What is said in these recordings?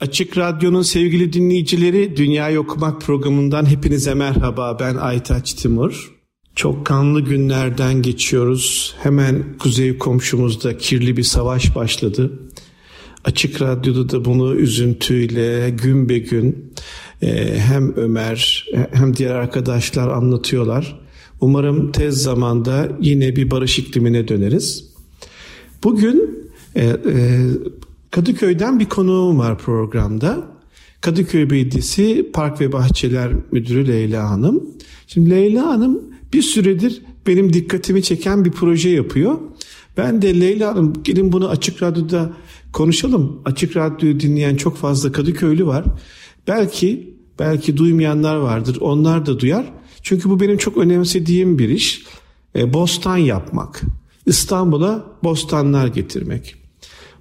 Açık Radyo'nun sevgili dinleyicileri Dünyayı Okumak programından hepinize merhaba. Ben Aytaç Timur. Çok kanlı günlerden geçiyoruz. Hemen kuzey komşumuzda kirli bir savaş başladı. Açık Radyo'da da bunu üzüntüyle gün be gün e, hem Ömer hem diğer arkadaşlar anlatıyorlar. Umarım tez zamanda yine bir barış iklimine döneriz. Bugün e, e, Kadıköy'den bir konuğum var programda. Kadıköy Belediyesi Park ve Bahçeler Müdürü Leyla Hanım. Şimdi Leyla Hanım bir süredir benim dikkatimi çeken bir proje yapıyor. Ben de Leyla Hanım gelin bunu Açık Radyo'da konuşalım. Açık Radyo'yu dinleyen çok fazla Kadıköylü var. Belki belki duymayanlar vardır. Onlar da duyar. Çünkü bu benim çok önemsediğim bir iş. E, bostan yapmak. İstanbul'a bostanlar getirmek.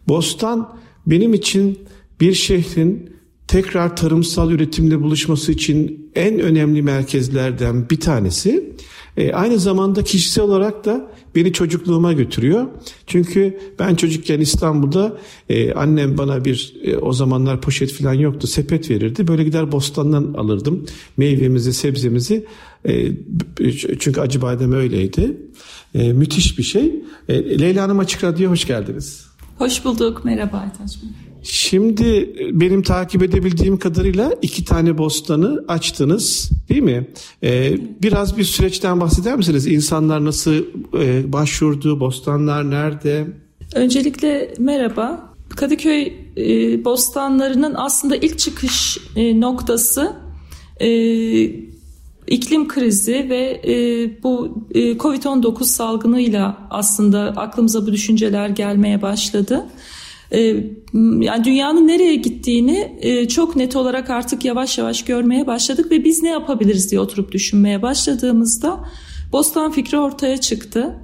Bostan benim için bir şehrin tekrar tarımsal üretimle buluşması için en önemli merkezlerden bir tanesi. E, aynı zamanda kişisel olarak da beni çocukluğuma götürüyor. Çünkü ben çocukken İstanbul'da e, annem bana bir e, o zamanlar poşet falan yoktu sepet verirdi. Böyle gider bostandan alırdım meyvemizi sebzemizi. E, çünkü acı badem öyleydi. E, müthiş bir şey. E, Leyla Hanım Açık Radyo'ya hoş geldiniz. Hoş bulduk. Merhaba Aytaç Bey. Şimdi e, benim takip edebildiğim kadarıyla iki tane bostanı açtınız değil mi? Ee, biraz bir süreçten bahseder misiniz? İnsanlar nasıl e, başvurdu? Bostanlar nerede? Öncelikle merhaba. Kadıköy e, bostanlarının aslında ilk çıkış e, noktası e, iklim krizi ve e, bu e, Covid-19 salgınıyla aslında aklımıza bu düşünceler gelmeye başladı. E, yani dünyanın nereye gittiğini e, çok net olarak artık yavaş yavaş görmeye başladık ve biz ne yapabiliriz diye oturup düşünmeye başladığımızda Bostan fikri ortaya çıktı.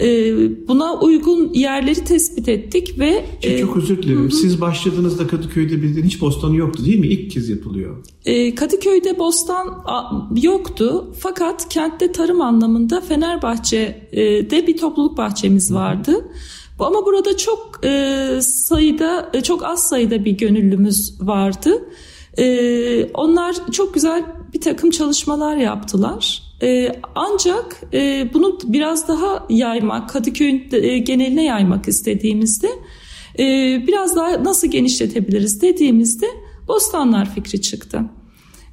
E, buna uygun yerleri tespit ettik ve... Çok, e, çok özür dilerim. Hı. Siz başladığınızda Kadıköy'de bildiğin hiç bostanı yoktu değil mi? İlk kez yapılıyor. E, Kadıköy'de bostan yoktu fakat kentte tarım anlamında Fenerbahçe'de bir topluluk bahçemiz vardı. Hı. Ama burada çok e, sayıda, e, çok az sayıda bir gönüllümüz vardı. E, onlar çok güzel bir takım çalışmalar yaptılar. E, ancak e, bunu biraz daha yaymak, Kadıköy'ün e, geneline yaymak istediğimizde e, biraz daha nasıl genişletebiliriz dediğimizde bostanlar fikri çıktı.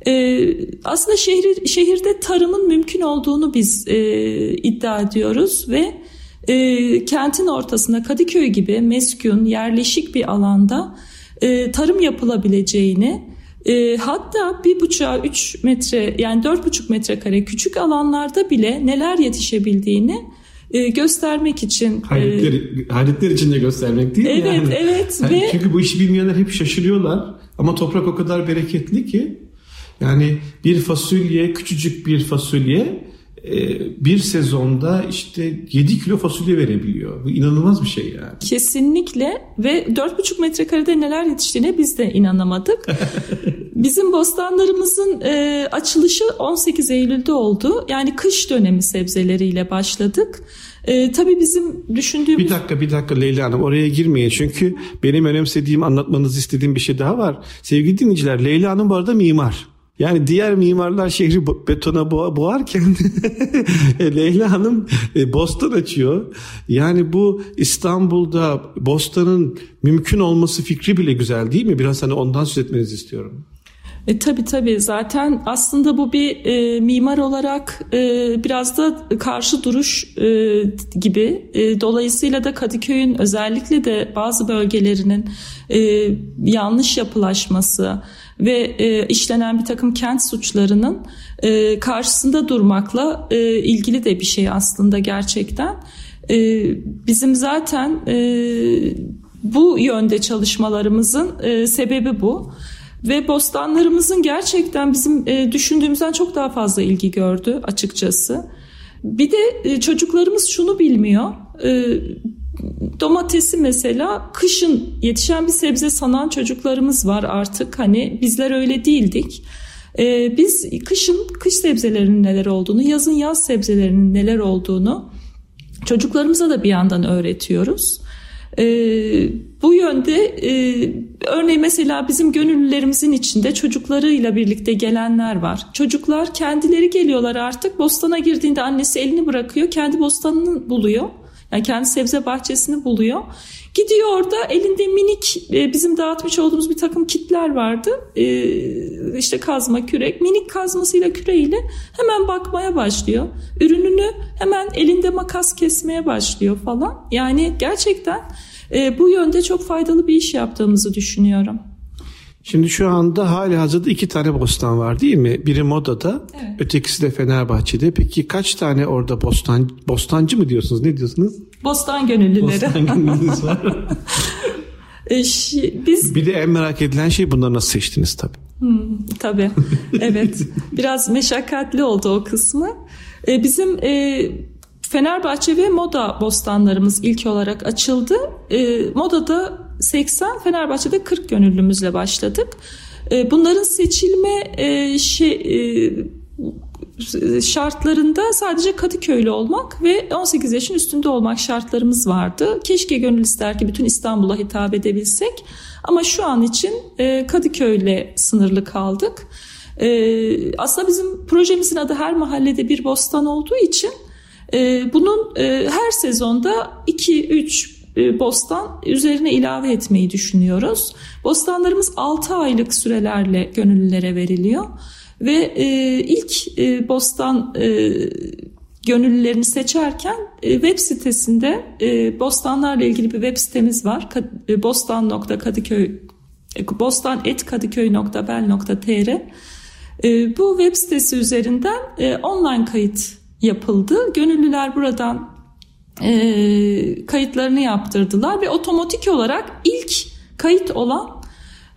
E, aslında şehir, şehirde tarımın mümkün olduğunu biz e, iddia ediyoruz ve e, kentin ortasında Kadıköy gibi meskun yerleşik bir alanda e, tarım yapılabileceğini e, hatta bir buçuğa üç metre yani dört buçuk metrekare küçük alanlarda bile neler yetişebildiğini e, göstermek için. E, hayretler, e, hayretler içinde göstermek değil mi? Evet yani? evet. Yani ve... Çünkü bu işi bilmeyenler hep şaşırıyorlar ama toprak o kadar bereketli ki yani bir fasulye küçücük bir fasulye bir sezonda işte 7 kilo fasulye verebiliyor. Bu inanılmaz bir şey yani. Kesinlikle ve 4,5 metrekarede neler yetiştiğine biz de inanamadık. Bizim bostanlarımızın e, açılışı 18 Eylül'de oldu. Yani kış dönemi sebzeleriyle başladık. E, tabii bizim düşündüğümüz... Bir dakika bir dakika Leyla Hanım oraya girmeyin. Çünkü benim önemsediğim anlatmanızı istediğim bir şey daha var. Sevgili dinleyiciler Leyla Hanım bu arada mimar. Yani diğer mimarlar şehri betona boğarken Leyla Hanım e, bostan açıyor. Yani bu İstanbul'da bostanın mümkün olması fikri bile güzel değil mi? Biraz hani ondan söz etmenizi istiyorum. E, tabii tabii zaten aslında bu bir e, mimar olarak e, biraz da karşı duruş e, gibi. E, dolayısıyla da Kadıköy'ün özellikle de bazı bölgelerinin e, yanlış yapılaşması ve e, işlenen bir takım kent suçlarının e, karşısında durmakla e, ilgili de bir şey aslında gerçekten. E, bizim zaten e, bu yönde çalışmalarımızın e, sebebi bu. Ve bostanlarımızın gerçekten bizim e, düşündüğümüzden çok daha fazla ilgi gördü açıkçası. Bir de e, çocuklarımız şunu bilmiyor. E, domatesi mesela kışın yetişen bir sebze sanan çocuklarımız var artık. Hani bizler öyle değildik. E, biz kışın kış sebzelerinin neler olduğunu, yazın yaz sebzelerinin neler olduğunu çocuklarımıza da bir yandan öğretiyoruz. E, bu yönde e, örneğin mesela bizim gönüllülerimizin içinde çocuklarıyla birlikte gelenler var. Çocuklar kendileri geliyorlar artık bostana girdiğinde annesi elini bırakıyor kendi bostanını buluyor. Yani kendi sebze bahçesini buluyor. Gidiyor orada elinde minik e, bizim dağıtmış olduğumuz bir takım kitler vardı. E, işte kazma, kürek. Minik kazmasıyla küreğiyle hemen bakmaya başlıyor. Ürününü hemen elinde makas kesmeye başlıyor falan. Yani gerçekten e, bu yönde çok faydalı bir iş yaptığımızı düşünüyorum. Şimdi şu anda hali hazırda iki tane bostan var değil mi? Biri Moda'da, evet. ötekisi de Fenerbahçe'de. Peki kaç tane orada bostan bostancı mı diyorsunuz? Ne diyorsunuz? Bostan gönüllüleri. Bostan gönüllüsü var. e, biz bir de en merak edilen şey bunları nasıl seçtiniz tabii. Hmm, tabii. Evet. Biraz meşakkatli oldu o kısmı. E, bizim e, Fenerbahçe ve Moda bostanlarımız ilk olarak açıldı. E, Moda'da 80, Fenerbahçe'de 40 gönüllümüzle başladık. E, bunların seçilme e, şey e, şartlarında sadece Kadıköylü olmak ve 18 yaşın üstünde olmak şartlarımız vardı. Keşke gönül ister ki bütün İstanbul'a hitap edebilsek. Ama şu an için Kadıköy'le sınırlı kaldık. Aslında bizim projemizin adı her mahallede bir bostan olduğu için bunun her sezonda 2-3 e, bostan üzerine ilave etmeyi düşünüyoruz. Bostanlarımız 6 aylık sürelerle gönüllülere veriliyor ve e, ilk e, bostan e, gönüllülerini seçerken e, web sitesinde e, bostanlarla ilgili bir web sitemiz var. E, bostan.kadıköy e, bostan.kadıköy.bel.tr e, Bu web sitesi üzerinden e, online kayıt yapıldı. Gönüllüler buradan e, kayıtlarını yaptırdılar ve otomatik olarak ilk kayıt olan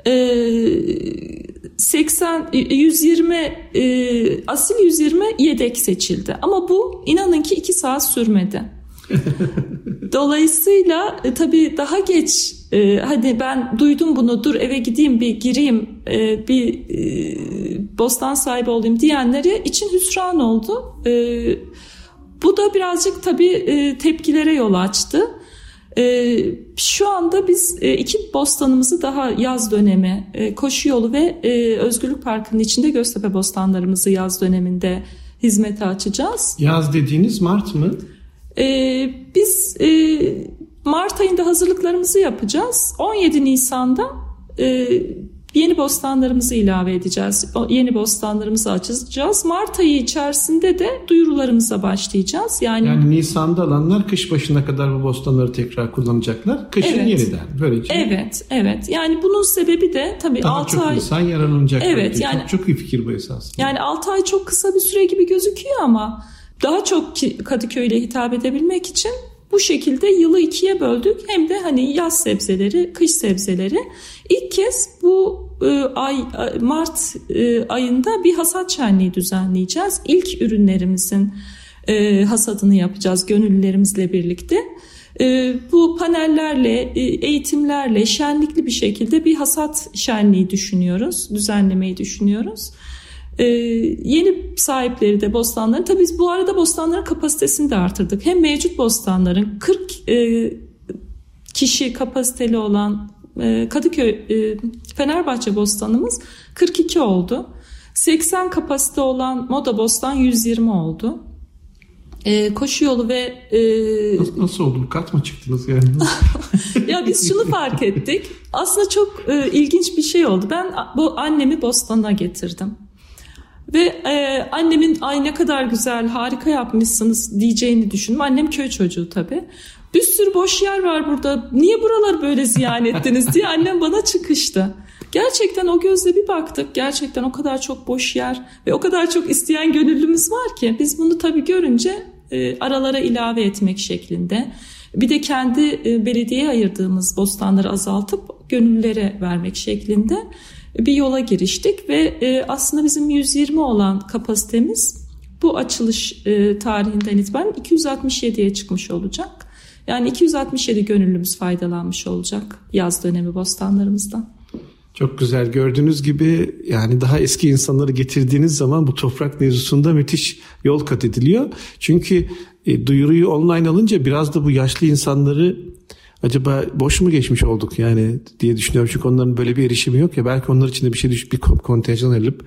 e, 80 120 e, asil 120 yedek seçildi. Ama bu inanın ki 2 saat sürmedi. Dolayısıyla e, tabii daha geç e, hadi ben duydum bunu dur eve gideyim bir gireyim e, bir e, bostan sahibi olayım diyenleri için hüsran oldu. E, bu da birazcık tabii e, tepkilere yol açtı. E, şu anda biz e, iki bostanımızı daha yaz dönemi koşu yolu ve Özgürlük Parkı'nın içinde Göztepe bostanlarımızı yaz döneminde hizmete açacağız. Yaz dediğiniz Mart mı? Biz Mart ayında hazırlıklarımızı yapacağız. 17 Nisan'da yeni bostanlarımızı ilave edeceğiz. O yeni bostanlarımızı açacağız. Mart ayı içerisinde de duyurularımıza başlayacağız. Yani, yani Nisan'da alanlar kış başına kadar bu bostanları tekrar kullanacaklar. Kışın evet. yeniden. Böylece. Evet, evet. Yani bunun sebebi de tabii Daha 6 çok ay. insan yararlanacak. Evet, yani çok, çok iyi fikir bu esasında. Yani 6 ay çok kısa bir süre gibi gözüküyor ama daha çok Kadıköy'le hitap edebilmek için bu şekilde yılı ikiye böldük. Hem de hani yaz sebzeleri, kış sebzeleri. İlk kez bu e, ay Mart e, ayında bir hasat şenliği düzenleyeceğiz. İlk ürünlerimizin e, hasadını yapacağız gönüllülerimizle birlikte. E, bu panellerle, e, eğitimlerle şenlikli bir şekilde bir hasat şenliği düşünüyoruz, düzenlemeyi düşünüyoruz. Ee, yeni sahipleri de bostanların tabii biz bu arada bostanların kapasitesini de artırdık. Hem mevcut bostanların 40 e, kişi kapasiteli olan e, Kadıköy e, Fenerbahçe bostanımız 42 oldu. 80 kapasite olan Moda Bostan 120 oldu. e, koşu yolu ve e, nasıl, nasıl oldu? Kat mı çıktınız yani? ya biz şunu fark ettik. Aslında çok e, ilginç bir şey oldu. Ben bu annemi Boston'a getirdim. Ve e, annemin ay ne kadar güzel harika yapmışsınız diyeceğini düşündüm. Annem köy çocuğu tabii. Bir sürü boş yer var burada. Niye buralar böyle ziyan ettiniz diye annem bana çıkıştı. Gerçekten o gözle bir baktık. Gerçekten o kadar çok boş yer ve o kadar çok isteyen gönüllümüz var ki biz bunu tabii görünce e, aralara ilave etmek şeklinde. Bir de kendi e, belediyeye ayırdığımız bostanları azaltıp gönüllülere vermek şeklinde bir yola giriştik ve e, aslında bizim 120 olan kapasitemiz bu açılış e, tarihinden itibaren 267'ye çıkmış olacak. Yani 267 gönüllümüz faydalanmış olacak yaz dönemi bostanlarımızdan. Çok güzel. Gördüğünüz gibi yani daha eski insanları getirdiğiniz zaman bu toprak mevzusunda müthiş yol kat ediliyor. Çünkü e, duyuruyu online alınca biraz da bu yaşlı insanları acaba boş mu geçmiş olduk yani diye düşünüyorum. Çünkü onların böyle bir erişimi yok ya belki onlar için de bir şey düş bir kontenjan alıp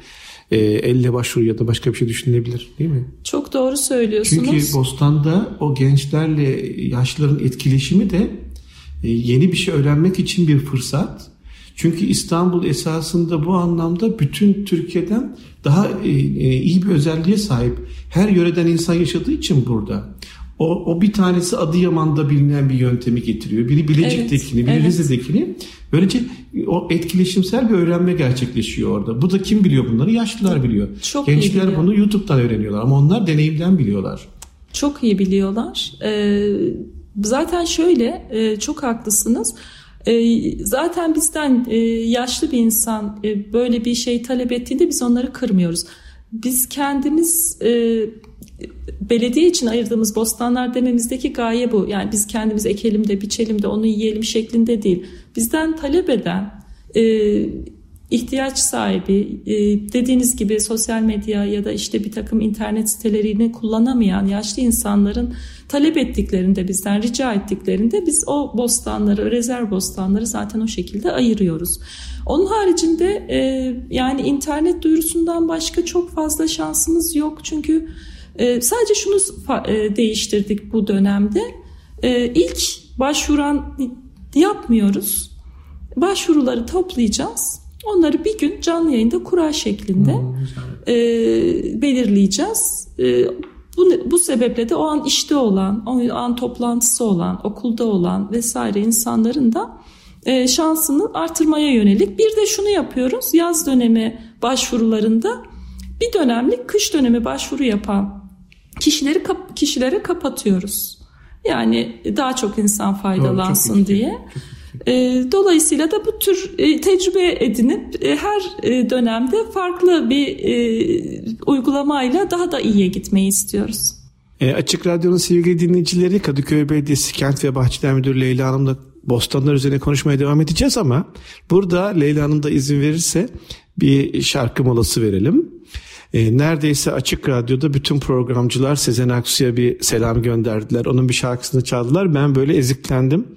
e, elle başvuru ya da başka bir şey düşünülebilir değil mi? Çok doğru söylüyorsunuz. Çünkü Bostan'da o gençlerle yaşlıların etkileşimi de e, yeni bir şey öğrenmek için bir fırsat. Çünkü İstanbul esasında bu anlamda bütün Türkiye'den daha e, e, iyi bir özelliğe sahip. Her yöreden insan yaşadığı için burada. O, o bir tanesi Adıyaman'da bilinen bir yöntemi getiriyor. Biri Bilecik'tekini, biri evet. Rize'dekini. Böylece o etkileşimsel bir öğrenme gerçekleşiyor orada. Bu da kim biliyor bunları? Yaşlılar biliyor. Çok Gençler biliyor. bunu YouTube'dan öğreniyorlar ama onlar deneyimden biliyorlar. Çok iyi biliyorlar. Ee, zaten şöyle e, çok haklısınız. E, zaten bizden e, yaşlı bir insan e, böyle bir şey talep ettiğinde biz onları kırmıyoruz. Biz kendimiz e, belediye için ayırdığımız bostanlar dememizdeki gaye bu. Yani biz kendimiz ekelim de biçelim de onu yiyelim şeklinde değil. Bizden talep eden e, ihtiyaç sahibi e, dediğiniz gibi sosyal medya ya da işte bir takım internet sitelerini kullanamayan yaşlı insanların talep ettiklerinde bizden rica ettiklerinde biz o bostanları rezerv bostanları zaten o şekilde ayırıyoruz. Onun haricinde e, yani internet duyurusundan başka çok fazla şansımız yok çünkü e, sadece şunu değiştirdik bu dönemde. İlk başvuran yapmıyoruz. Başvuruları toplayacağız. Onları bir gün canlı yayında kura şeklinde hmm, e, belirleyeceğiz. E, bu, bu sebeple de o an işte olan, o an toplantısı olan, okulda olan vesaire insanların da e, şansını artırmaya yönelik. Bir de şunu yapıyoruz. Yaz dönemi başvurularında bir dönemlik kış dönemi başvuru yapan kişileri kap, kişilere kapatıyoruz. Yani daha çok insan faydalansın Doğru, diye. E, dolayısıyla da bu tür e, tecrübe edinip e, her e, dönemde farklı bir e, uygulamayla daha da iyiye gitmeyi istiyoruz. E, Açık Radyo'nun sevgili dinleyicileri Kadıköy Belediyesi Kent ve Bahçeler Müdürü Leyla Hanım'la bostanlar üzerine konuşmaya devam edeceğiz ama burada Leyla Hanım da izin verirse bir şarkı molası verelim. E, neredeyse açık radyoda bütün programcılar Sezen Aksu'ya bir selam gönderdiler. Onun bir şarkısını çaldılar. Ben böyle eziklendim.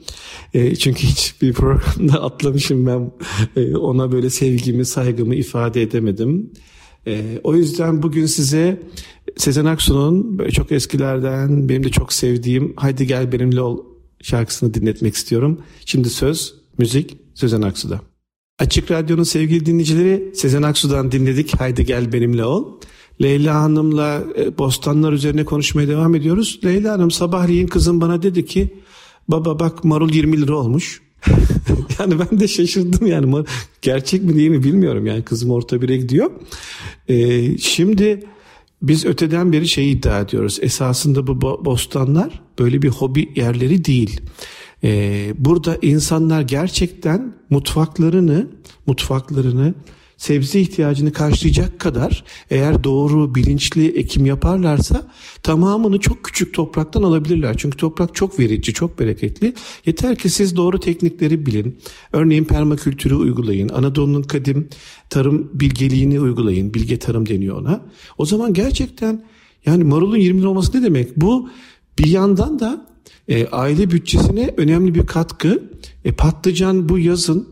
E, çünkü hiçbir programda atlamışım ben. E, ona böyle sevgimi, saygımı ifade edemedim. E, o yüzden bugün size Sezen Aksu'nun çok eskilerden benim de çok sevdiğim Haydi Gel Benimle Ol şarkısını dinletmek istiyorum. Şimdi söz, müzik Sezen Aksu'da. Açık Radyo'nun sevgili dinleyicileri Sezen Aksu'dan dinledik. Haydi gel benimle ol. Leyla Hanım'la e, bostanlar üzerine konuşmaya devam ediyoruz. Leyla Hanım sabahleyin kızım bana dedi ki baba bak marul 20 lira olmuş. yani ben de şaşırdım yani gerçek mi değil mi bilmiyorum yani kızım orta bire gidiyor. Ee, şimdi biz öteden beri şey iddia ediyoruz esasında bu bostanlar böyle bir hobi yerleri değil. Ee, burada insanlar gerçekten mutfaklarını mutfaklarını sebze ihtiyacını karşılayacak kadar eğer doğru bilinçli ekim yaparlarsa tamamını çok küçük topraktan alabilirler. Çünkü toprak çok verici, çok bereketli. Yeter ki siz doğru teknikleri bilin. Örneğin permakültürü uygulayın. Anadolu'nun kadim tarım bilgeliğini uygulayın. Bilge tarım deniyor ona. O zaman gerçekten yani marulun 20 lira olması ne demek? Bu bir yandan da e, aile bütçesine önemli bir katkı. E, patlıcan bu yazın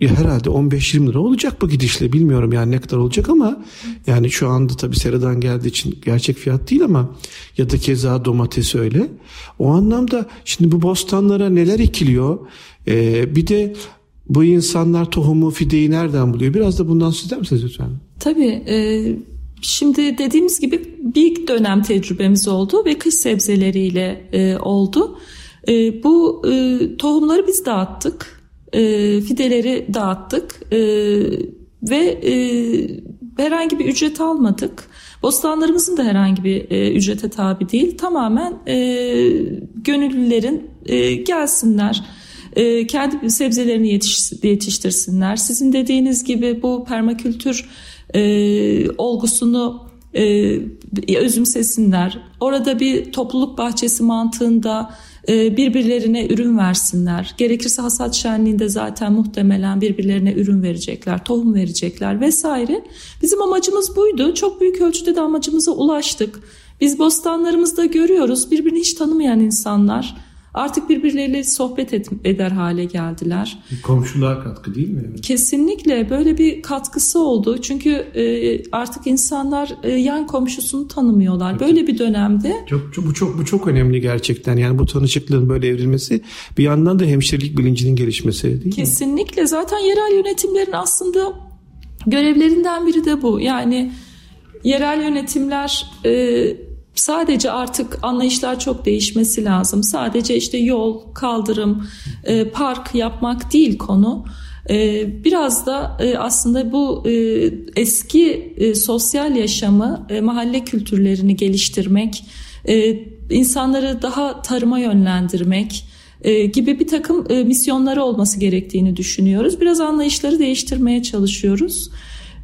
ya herhalde 15-20 lira olacak bu gidişle bilmiyorum yani ne kadar olacak ama yani şu anda tabii seradan geldiği için gerçek fiyat değil ama ya da keza domates öyle. O anlamda şimdi bu bostanlara neler ekiliyor ee, bir de bu insanlar tohumu fideyi nereden buluyor biraz da bundan söz eder misiniz lütfen? Tabii e, şimdi dediğimiz gibi bir dönem tecrübemiz oldu ve kış sebzeleriyle e, oldu. E, bu e, tohumları biz dağıttık e, fideleri dağıttık e, ve e, herhangi bir ücret almadık. Bostanlarımızın da herhangi bir e, ücrete tabi değil. Tamamen e, gönüllülerin e, gelsinler, e, kendi sebzelerini yetiş, yetiştirsinler. Sizin dediğiniz gibi bu permakültür e, olgusunu e, özümsesinler. Orada bir topluluk bahçesi mantığında e, birbirlerine ürün versinler. Gerekirse hasat şenliğinde zaten muhtemelen birbirlerine ürün verecekler, tohum verecekler vesaire. Bizim amacımız buydu. Çok büyük ölçüde de amacımıza ulaştık. Biz bostanlarımızda görüyoruz birbirini hiç tanımayan insanlar artık birbirleriyle sohbet et, eder hale geldiler. Komşuluğa katkı değil mi? Kesinlikle böyle bir katkısı oldu. Çünkü e, artık insanlar e, yan komşusunu tanımıyorlar. Evet. Böyle bir dönemde. Çok, çok, bu çok bu çok önemli gerçekten. Yani bu tanışıklığın böyle evrilmesi bir yandan da hemşirelik bilincinin gelişmesi değil Kesinlikle. mi? Kesinlikle. Zaten yerel yönetimlerin aslında görevlerinden biri de bu. Yani yerel yönetimler e, sadece artık anlayışlar çok değişmesi lazım. Sadece işte yol, kaldırım, e, park yapmak değil konu. E, biraz da e, aslında bu eski sosyal yaşamı, mahalle kültürlerini geliştirmek, insanları daha tarıma yönlendirmek gibi bir takım misyonları olması gerektiğini düşünüyoruz. Biraz anlayışları değiştirmeye çalışıyoruz.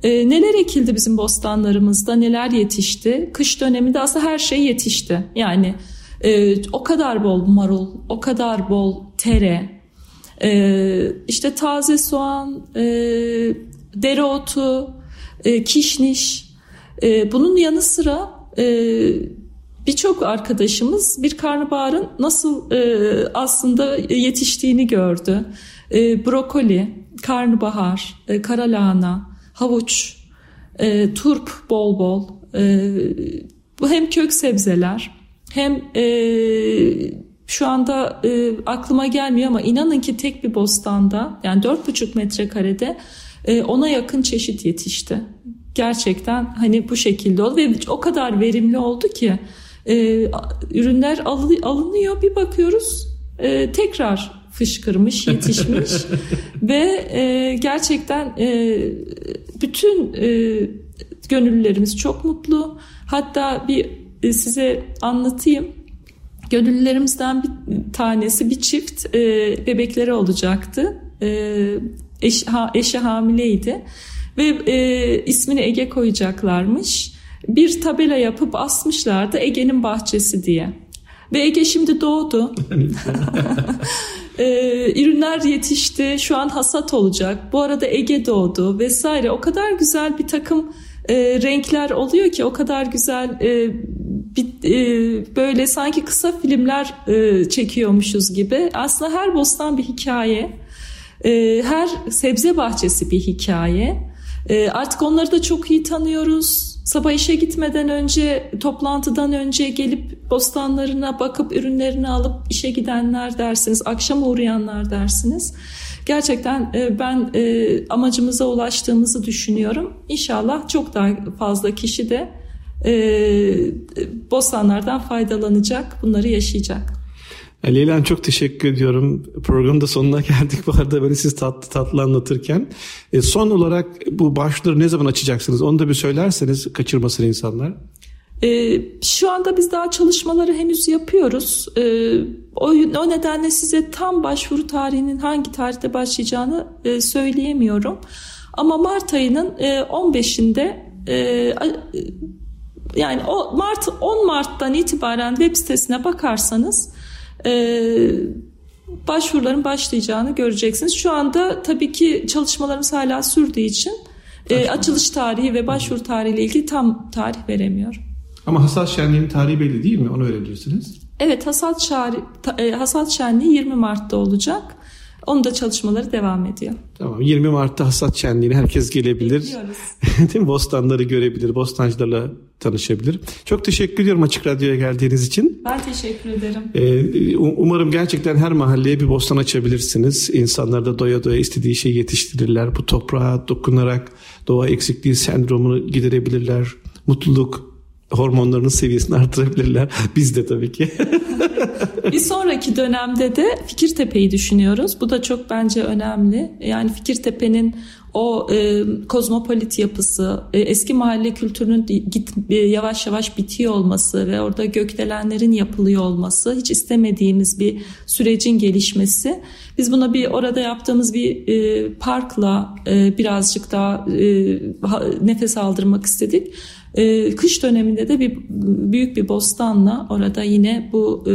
E, neler ekildi bizim bostanlarımızda, neler yetişti? Kış döneminde aslında her şey yetişti. Yani e, o kadar bol marul, o kadar bol tere, e, işte taze soğan, e, dereotu, e, kişniş. E, bunun yanı sıra e, birçok arkadaşımız bir karnabaharın nasıl e, aslında yetiştiğini gördü. E, brokoli, karnabahar, e, kara lahana, havuç, e, turp bol bol. E, bu hem kök sebzeler hem e, şu anda e, aklıma gelmiyor ama inanın ki tek bir bostanda yani 4,5 metrekarede e, ona yakın çeşit yetişti. Gerçekten hani bu şekilde oldu ve o kadar verimli oldu ki e, ürünler alınıyor bir bakıyoruz e, tekrar fışkırmış, yetişmiş ve e, gerçekten e, bütün e, gönüllülerimiz çok mutlu. Hatta bir e, size anlatayım. Gönüllülerimizden bir tanesi bir çift e, bebekleri olacaktı. E, eş, ha, eşi hamileydi ve e, ismini Ege koyacaklarmış. Bir tabela yapıp asmışlardı Ege'nin bahçesi diye. Ve Ege şimdi doğdu. e, ürünler yetişti. Şu an hasat olacak. Bu arada Ege doğdu vesaire. O kadar güzel bir takım e, renkler oluyor ki o kadar güzel e, bir, e, böyle sanki kısa filmler e, çekiyormuşuz gibi. Aslında her bostan bir hikaye. E, her sebze bahçesi bir hikaye. E, artık onları da çok iyi tanıyoruz Sabah işe gitmeden önce, toplantıdan önce gelip bostanlarına bakıp ürünlerini alıp işe gidenler dersiniz, akşam uğrayanlar dersiniz. Gerçekten e, ben e, amacımıza ulaştığımızı düşünüyorum. İnşallah çok daha fazla kişi de e, bostanlardan faydalanacak, bunları yaşayacak. Leyla çok teşekkür ediyorum. Programın da sonuna geldik bu arada böyle siz tatlı tatlı anlatırken. E, son olarak bu başlıkları ne zaman açacaksınız? Onu da bir söylerseniz kaçırmasın insanlar. E, şu anda biz daha çalışmaları henüz yapıyoruz. E, o, o nedenle size tam başvuru tarihinin hangi tarihte başlayacağını e, söyleyemiyorum. Ama Mart ayının e, 15'inde e, yani o Mart 10 Mart'tan itibaren web sitesine bakarsanız başvuruların başlayacağını göreceksiniz. Şu anda tabii ki çalışmalarımız hala sürdüğü için e, açılış tarihi ve başvuru tarihi ile ilgili tam tarih veremiyorum. Ama hasat şenliğinin tarihi belli değil mi? Onu öğreniyorsunuz. Evet hasat, şari, e, hasat şenliği 20 Mart'ta olacak. Onun da çalışmaları devam ediyor. Tamam 20 Mart'ta hasat şenliğine herkes gelebilir. Değil mi? Bostanları görebilir, bostancılarla tanışabilir. Çok teşekkür ediyorum Açık Radyo'ya geldiğiniz için. Ben teşekkür ederim. Ee, umarım gerçekten her mahalleye bir bostan açabilirsiniz. İnsanlar da doya doya istediği şeyi yetiştirirler. Bu toprağa dokunarak doğa eksikliği sendromunu giderebilirler. Mutluluk hormonlarının seviyesini artırabilirler. Biz de tabii ki. bir sonraki dönemde de Fikirtepe'yi düşünüyoruz. Bu da çok bence önemli. Yani Fikirtepe'nin o e, kozmopolit yapısı, e, eski mahalle kültürünün git e, yavaş yavaş bitiyor olması ve orada gökdelenlerin yapılıyor olması, hiç istemediğimiz bir sürecin gelişmesi. Biz buna bir orada yaptığımız bir e, parkla e, birazcık daha e, nefes aldırmak istedik. E, kış döneminde de bir büyük bir bostanla orada yine bu e,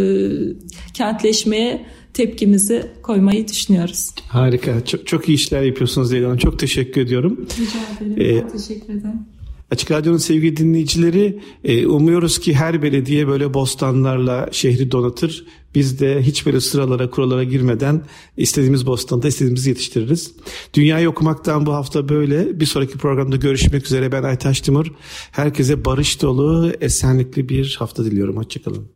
kentleşmeye tepkimizi koymayı düşünüyoruz. Harika. Çok, çok iyi işler yapıyorsunuz Leyla. Çok teşekkür ediyorum. Rica ederim. Ee, teşekkür ederim. Açık Radyo'nun sevgili dinleyicileri e, umuyoruz ki her belediye böyle bostanlarla şehri donatır. Biz de hiç böyle sıralara kurallara girmeden istediğimiz bostanda istediğimizi yetiştiririz. Dünyayı okumaktan bu hafta böyle. Bir sonraki programda görüşmek üzere ben Aytaş Timur. Herkese barış dolu, esenlikli bir hafta diliyorum. Hoşçakalın.